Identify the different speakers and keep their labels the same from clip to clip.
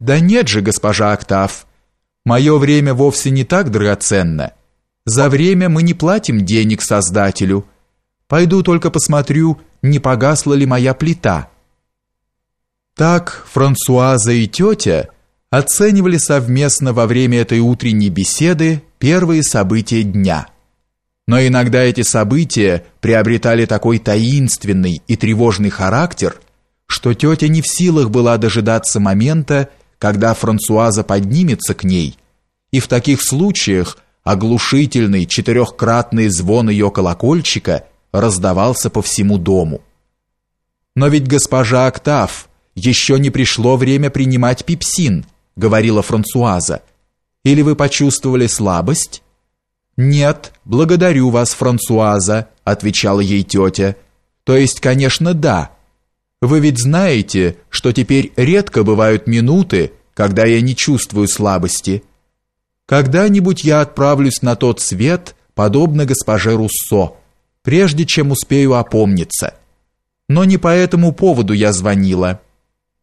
Speaker 1: Да нет же, госпожа Октав, мое время вовсе не так драгоценно. За время мы не платим денег создателю. Пойду только посмотрю, не погасла ли моя плита. Так Франсуаза и тетя оценивали совместно во время этой утренней беседы первые события дня. Но иногда эти события приобретали такой таинственный и тревожный характер, что тетя не в силах была дожидаться момента, когда Франсуаза поднимется к ней, и в таких случаях оглушительный четырехкратный звон ее колокольчика раздавался по всему дому. Но ведь госпожа Октав, еще не пришло время принимать пепсин, говорила Франсуаза. Или вы почувствовали слабость? Нет, благодарю вас, Франсуаза, отвечала ей тетя. То есть, конечно, да. Вы ведь знаете, что теперь редко бывают минуты, когда я не чувствую слабости. Когда-нибудь я отправлюсь на тот свет, подобно госпоже Руссо, прежде чем успею опомниться. Но не по этому поводу я звонила.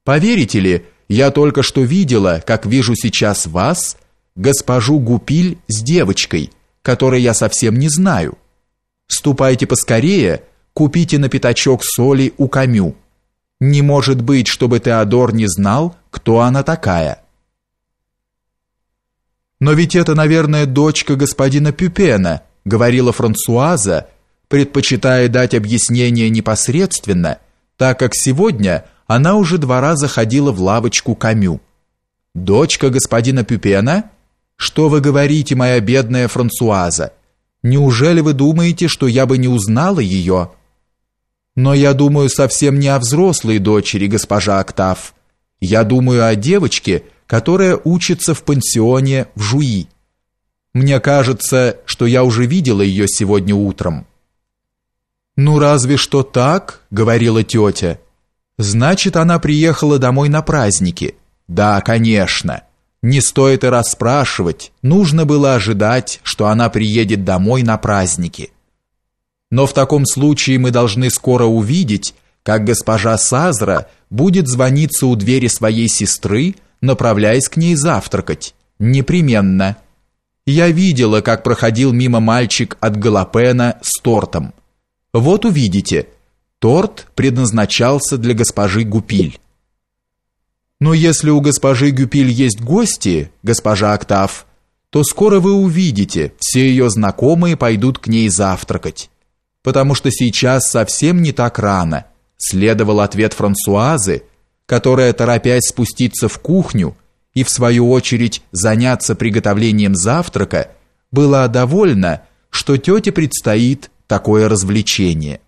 Speaker 1: Поверите ли, я только что видела, как вижу сейчас вас, госпожу Гупиль с девочкой, которой я совсем не знаю. Ступайте поскорее, купите на пятачок соли у Камю. Не может быть, чтобы Теодор не знал, кто она такая. Но ведь это, наверное, дочка господина Пюпена, говорила Франсуаза, предпочитая дать объяснение непосредственно, так как сегодня она уже два раза ходила в лавочку Камю. Дочка господина Пюпена? Что вы говорите, моя бедная Франсуаза? Неужели вы думаете, что я бы не узнала ее? Но я думаю совсем не о взрослой дочери, госпожа Октав. Я думаю о девочке, которая учится в пансионе в Жуи. Мне кажется, что я уже видела ее сегодня утром. Ну разве что так, говорила тетя. Значит, она приехала домой на праздники. Да, конечно. Не стоит и расспрашивать. Нужно было ожидать, что она приедет домой на праздники. Но в таком случае мы должны скоро увидеть, как госпожа Сазра будет звониться у двери своей сестры, направляясь к ней завтракать. Непременно. Я видела, как проходил мимо мальчик от Галапена с тортом. Вот увидите, торт предназначался для госпожи Гупиль. Но если у госпожи Гупиль есть гости, госпожа Октав, то скоро вы увидите, все ее знакомые пойдут к ней завтракать. Потому что сейчас совсем не так рано, следовал ответ Франсуазы, которая, торопясь спуститься в кухню и в свою очередь заняться приготовлением завтрака, была довольна, что тете предстоит такое развлечение.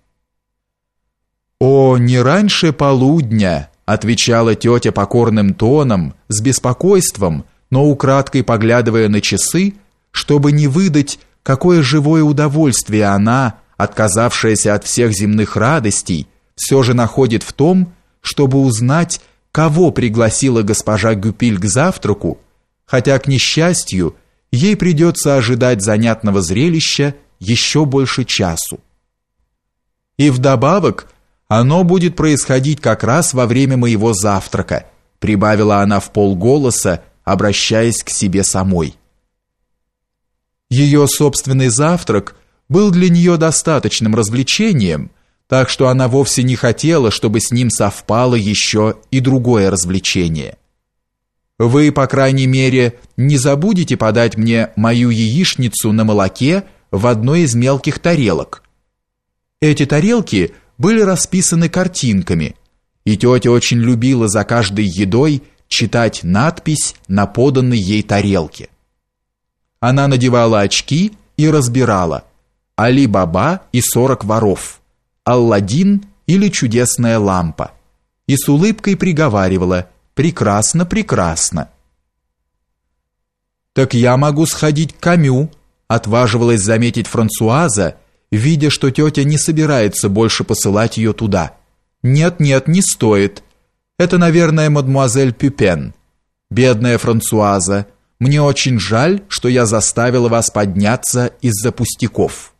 Speaker 1: «О, не раньше полудня!» отвечала тетя покорным тоном, с беспокойством, но украдкой поглядывая на часы, чтобы не выдать, какое живое удовольствие она, отказавшаяся от всех земных радостей, все же находит в том, чтобы узнать, кого пригласила госпожа Гюпиль к завтраку, хотя, к несчастью, ей придется ожидать занятного зрелища еще больше часу. И вдобавок оно будет происходить как раз во время моего завтрака, прибавила она в полголоса, обращаясь к себе самой. Ее собственный завтрак был для нее достаточным развлечением, так что она вовсе не хотела, чтобы с ним совпало еще и другое развлечение. Вы, по крайней мере, не забудете подать мне мою яичницу на молоке в одной из мелких тарелок. Эти тарелки были расписаны картинками, и тетя очень любила за каждой едой читать надпись на поданной ей тарелке. Она надевала очки и разбирала «Али-Баба и сорок воров», «Алладин» или «Чудесная лампа» и с улыбкой приговаривала «Прекрасно, прекрасно». «Так я могу сходить к Камю», отваживалась заметить Франсуаза, видя, что тетя не собирается больше посылать ее туда. «Нет, нет, не стоит. Это, наверное, мадмуазель Пюпен. Бедная Франсуаза, мне очень жаль, что я заставила вас подняться из-за пустяков».